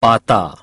pata.